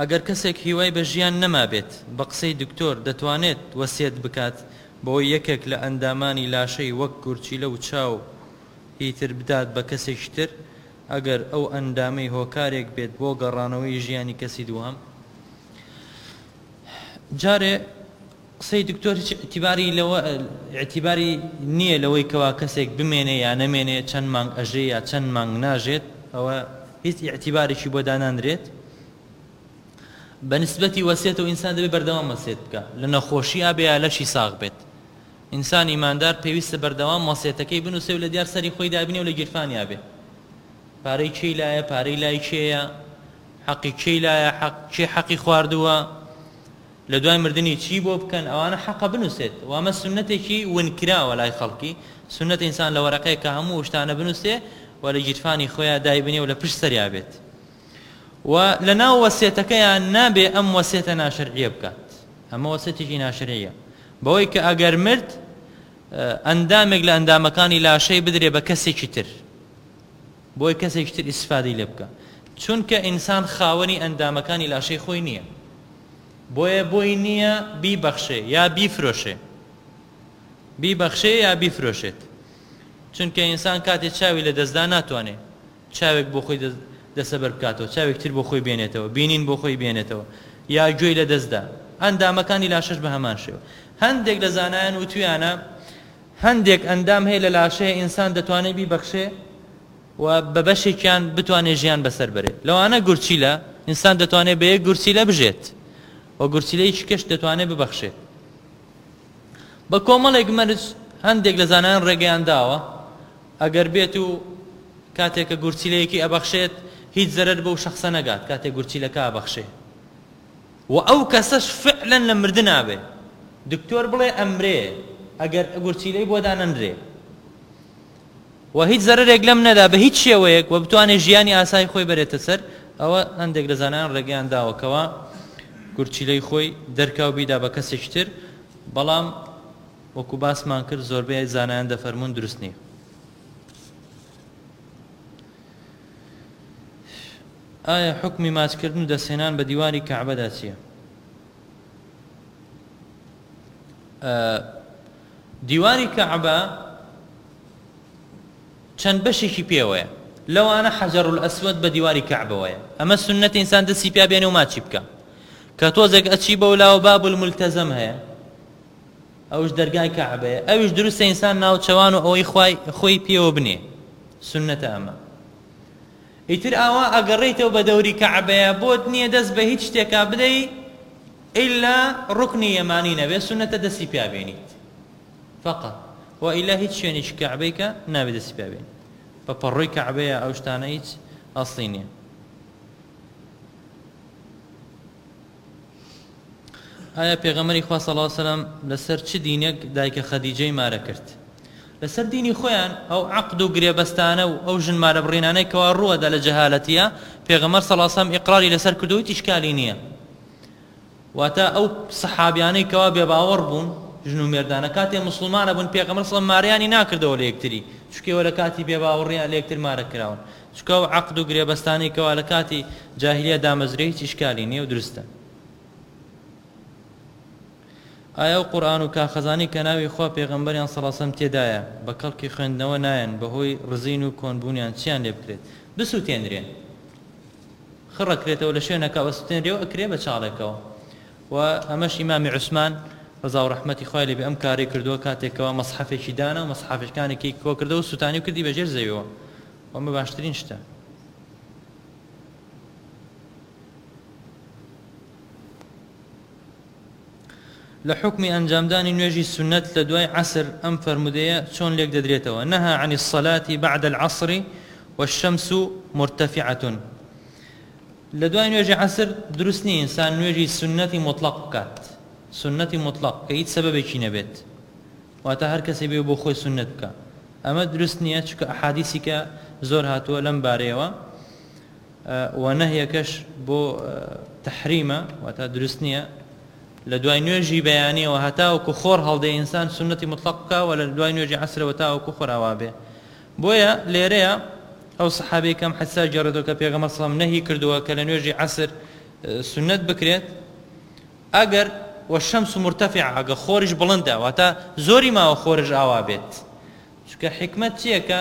ئەگەر کەسێک هیوای بە ژیان نەمابێت، بە قسەی دکتۆر دەتوانێت وەسیەت بکات بەوەی یەکێک لە ئەندامانی لاشەی وەک گورچیلە و چاو ی تر بدات بە کەسێکی تر ئەگەر ئەو ئەندامەی هۆکارێک بێت بۆ گەڕانەوەی ژیانی کەسی دووهەم جارێ. قسەی دکتۆر هیچ ئیعتیباری لەوە ئیعتیباری نیە لەوەی کەوا کەسێک بمێنێ یا نەمێنێ چەند مانگ ئەژێ یا چەند مانگ ناژێت ئەوە هیچ ئیعتیبارێکی بۆ دانانرێت بە نسبەتی وەسێتەوە ئینسان دەبێ بەردەوام وەسێت بکا لە نەخۆشی ئابێ یا لەشی ساغ بێت ئینسان ئیماندار پێویستە بەردەوام وەسێتەکەی بنووسێ و لە دیار سەری خۆی دابنێ و لە گیرفانیا بێ پارەی کێی لایە پارەی لای کێیە حەقی کێی لایە حەق کێ حەقی خواردووە لە دوای مردنی چی بۆ بکەن ئەوانە حەقە بنوسێت و ئەمە سونەتێکی ون کراوە لای خەڵکی سونەتە ئینسان لە وەرەقەیەکا هەموو ئەو شتانە بنوسێ و لە گیرفانی خۆیا دایبنێ و لە پشت سەریا بێت و لە ناو وەسێتەکەیا نابێ ئەم وەسێتە ناشەرعیە بکات ئەمە وەسێتێکی ناشەرعیە بەوەی کە ئەگەر مرد ئەندامێک لە ئەندامەکانی لاشەی بدرێ بە کەسێکی تر بۆی کەسێکی تر ئیستفادەی لێ بکا چونکە ئینسان خاوەنی ئەندامەکانی لاشەی خۆی نیە بۆیە بۆی نیە بیبەخشێ یا بیفرۆشێ بیبەخشێ یا بیفرۆشێت چونکە ئینسان کاتێ چاوی لە دەستدا ناتوانێ چاوێک بۆ خۆی دەسەبەر بکاتەوە چاوێک تر بۆ خۆی بێنێتەوە بینین بۆ خۆی بێنێتەوە یا گوێی لە دەستدا ئەندامەکانی لاشەش بە هەمان شێوە هەندێک لە زانایان وتویانە هەندێک ئەندام هەیە لە لاشەیە ئینسان دەتوانێ بیبەخشێ و بە بەشێکیان بتوانێ ژیان بەسەر بەرێ لەوانە گورچیلە ئینسان دەتوانێ بە یەک گورچیلە بژێت و گورچیلەیەکی کەش دەتوانێ ببەخشێت بە کۆمەڵێک مەرج هەندێک لە زانایان ڕێگەیان داوە ئەگەر بێت و کاتێکە گورچیلەیەکی ئەبەخشێت هیچ زەرەر بەو شخصە نەگات کاتێک گورچیلەکە ئەبەخشێ وە ئەو کەسەش فعلەن لە مردن ئابێ دکتۆر بڵێ ئەمرێ ئەگەر گورچیلەی بۆ دانەنرێ وە هیچ زەرەرێک لەم نەدا بە هیچ شێوەیەک وە بتوانێ ژیانی ئاسایی خۆی بەرێتە سەر ئەوە هەندێک لە زانایان ڕێگەیان داوە کەوا گورچیلەی خۆی دەرکاو بیدا بە کەسێکی تر بەڵام وەکو باسمان کرد زۆربەی زانایان دەفەرمونون دروست نییە ئایا حوکمی ماچ کردن و دەست هێنان بە دیواری کەعبەدا چییە؟ دیواری کەعبە چەند بەشێکی پێوەیە لەوانە حەجەرولئەسوەد بە دیواری کەعبەوەیە ئەمە سنەتی ئینسان دەستی پیا بێنێ و ماچی بکە کە تۆزێک ئەچی بەولاوە باب الملتەزەم هەیە ئەوش دەرگای کەعبەیە ئەوش دروستە ئینسان ناوچەوان و ئەوەی خوای خۆی پێوە بنێ سنەتە ئەمە ئیتر ئاوا ئەگەڕێیتەوە بە دەوری کەعبەیە بۆت نیە دەست بە هیچ شتێکا بدەی ئیلا ڕوکنی یەمانی نەبێت سونەتە دەستی پیا بێنیت فەقەت وەئیلا هیچ شوێنێکی کەعبەی کە نابێت دەستی پیا بێنیت بە پەڕۆی کەعبەیە ئەو شتانە هیچ ئەسڵی نیە. ئایا پێغەمبەری خوا صلی اللە وسلم لەسەر چ دینێک دایکە خەدیجەی مارە کرد؟ لەسەر دینی خۆیان ئەو عقد و گرێبەستانە و ئەو ژن مارە بڕینانەی کەوا ڕووەدا لە جەهالەتیە پێغەمبەر صلی اللە وسلم ئیقراری لەسەر کردو هیچ ئیشکالی نییە واتا ئەو سەحابیانەی کەوا بێباوەڕ بوون ژن و مێردانە کاتێ مسلمانە بوون پێغەمبەر صلی اللە ماریانی ناکردەوە لە یەکتری چونکە وە لە کاتی بێباوەڕیان لە یەکتر مارە کراون چونکە ئەو عەقد و گرێبەستانەی کەوا لە کاتی جاهیلیە دامەزرێ هیچ ئیشکالی نیە و دروستە. ئایا ئەو قورئان و کاخەزانەی کە ناوی خوا پێغەمبەریان صلی اللە علیە تێدایە بە کەڵکی خوێندنەوە نایەن بە هۆی ڕزین و کۆن بوونیان چیان لێ بکرێت بسوتێنرێن خڕە کرێتەوە لە شوێنەکەوە سوتێنرێ و ئەکرێ بە چاڵێکەوە و ئەمەش ئیمامی عوسمان ڕزا و ڕەحمەتی خوای لێبێ ئەم کارەی کردووە کاتێکەوە مەسحەفێکی دانا و مەسحەفەکانێکی کۆ کردەوە سوتانی و کردی بەژێر زەویەوە ئەمە باشترین شتە لە حکمی ئەنجامدانی نوێژی سنت لە دوای عسر ئەم فەرمودەیە چۆن لێک دەدرێتەوە نەها عنی الصلاتی بعد العصر والشمس مرتفعة لە دوای نوێژی عسر دروست نیە ئینسان نوێژی سنەتی مطلق بکات سنەتی مطلق کە هیچ سەبەبێکی نەبێت واتە هەر کەسێ بێ و بۆ خۆی سوننەت بکا ئەمە دروست نیە چونکە ئەحادیسی کە زۆر هاتووە لەم بارەیەوە و نەهیەکەش بۆ تحریمە واتە دروست نیە لە دوای نوێژی بەیانیەوە هەتاوەکو خۆر هەڵدێ ئینسان سنەتی مطلق بکە و لە دوای نوێژی عسرەوە تاوەکو خۆراوا بێ بۆیە لێرەیە ئەو سەحابەی کەم حەسا گەڕێتەوە کە پێغەمە سڵم نەهی کردووە کە لە نوێژی عسر سنت بکرێت ئەگەر، والشمس مرتفعە، ئەگەر خۆریش بڵندە واتە زۆری ماوە خۆرش ئاوا بێت چونکە حیکمەت چیە کە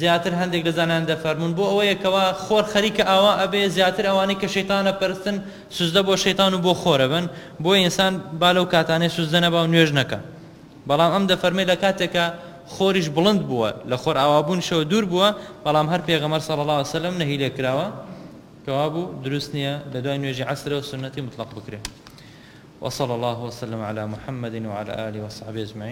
زیاتر هەندێک لە زانایان دەفەرمون بۆ ئەوەیە کەوا خۆر خەریکە ئاوا ئەبێ زیاتر ئەوانەی کە شەیتانە پەرستن سوزدە بۆ شەیتان و بۆ خۆرە بن بۆ ئینسان با لەو کاتانەی سوزدە نەبا و نوێژ نەکە بەڵام ئەم دەفەرمێ لە کاتێکە خۆریش بڵند بووە لە خۆر ئاوابوونشەوە دوور بووە بەڵام هەر پێغەمەر صلی الله علیه وسلم نەهی لێ کراوە کەوابوو دروست نیە لە دوای نوێژی عەسرەوە سوننەتی مطلق بکرێ. وصلی اللە وسلم علی محمد وعلی آله وصحبه اجمعین.